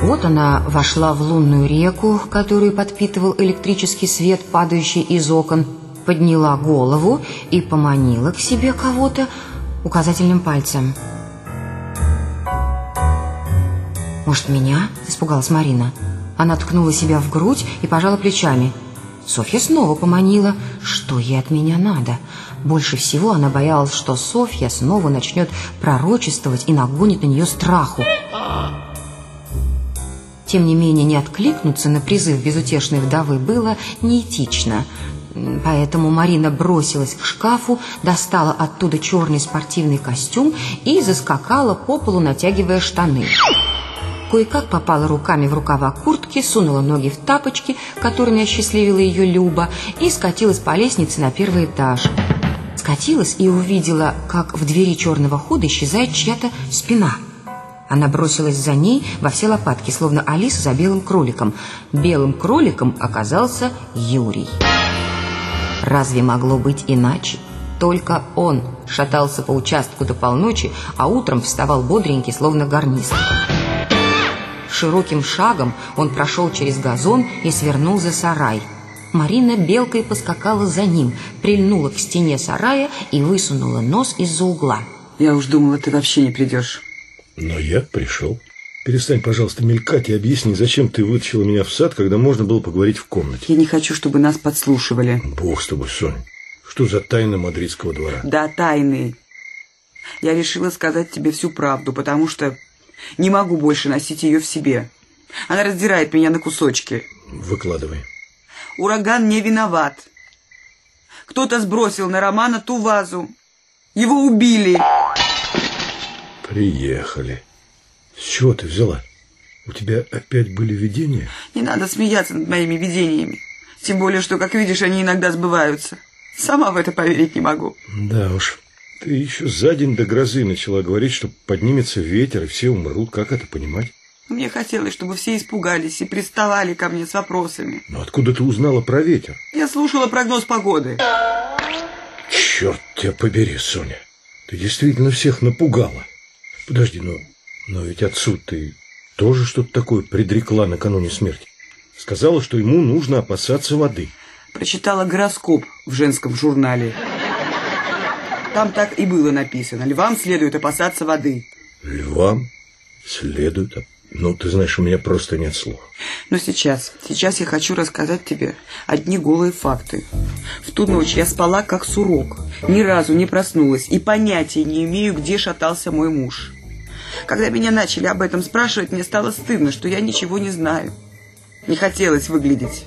Вот она вошла в лунную реку, которую подпитывал электрический свет, падающий из окон, подняла голову и поманила к себе кого-то указательным пальцем. «Может, меня?» – испугалась Марина. Она ткнула себя в грудь и пожала плечами. Софья снова поманила. Что ей от меня надо? Больше всего она боялась, что Софья снова начнет пророчествовать и нагонит на нее страху. Тем не менее, не откликнуться на призыв безутешной вдовы было неэтично. Поэтому Марина бросилась к шкафу, достала оттуда черный спортивный костюм и заскакала по полу, натягивая штаны. Кое-как попала руками в рукава куртки, сунула ноги в тапочки, которыми осчастливила ее Люба, и скатилась по лестнице на первый этаж. Скатилась и увидела, как в двери черного хода исчезает чья-то спина – она бросилась за ней во все лопатки, словно Алиса за белым кроликом. Белым кроликом оказался Юрий. Разве могло быть иначе? Только он шатался по участку до полночи, а утром вставал бодренький, словно гарнист. Широким шагом он прошел через газон и свернул за сарай. Марина белкой поскакала за ним, прильнула к стене сарая и высунула нос из-за угла. Я уж думала, ты вообще не придешь. Но я пришел. Перестань, пожалуйста, мелькать и объясни, зачем ты вытащила меня в сад, когда можно было поговорить в комнате. Я не хочу, чтобы нас подслушивали. Бог с тобой, Соня. Что за тайна мадридского двора? Да, тайны. Я решила сказать тебе всю правду, потому что не могу больше носить ее в себе. Она раздирает меня на кусочки. Выкладывай. Ураган не виноват. Кто-то сбросил на Романа ту вазу. Его убили. Приехали. С чего ты взяла? У тебя опять были видения? Не надо смеяться над моими видениями. Тем более, что, как видишь, они иногда сбываются. Сама в это поверить не могу. Да уж. Ты еще за день до грозы начала говорить, что поднимется ветер, и все умрут. Как это понимать? Мне хотелось, чтобы все испугались и приставали ко мне с вопросами. Но откуда ты узнала про ветер? Я слушала прогноз погоды. Черт тебя побери, Соня. Ты действительно всех напугала. Подожди, но, но ведь отцу ты тоже что-то такое предрекла накануне смерти. Сказала, что ему нужно опасаться воды. Прочитала гороскоп в женском журнале. Там так и было написано. Львам следует опасаться воды. Львам следует? Ну, ты знаешь, у меня просто нет слов. Но сейчас, сейчас я хочу рассказать тебе одни голые факты. В ту ночь я спала как сурок, ни разу не проснулась и понятия не имею, где шатался мой муж. Когда меня начали об этом спрашивать, мне стало стыдно, что я ничего не знаю. Не хотелось выглядеть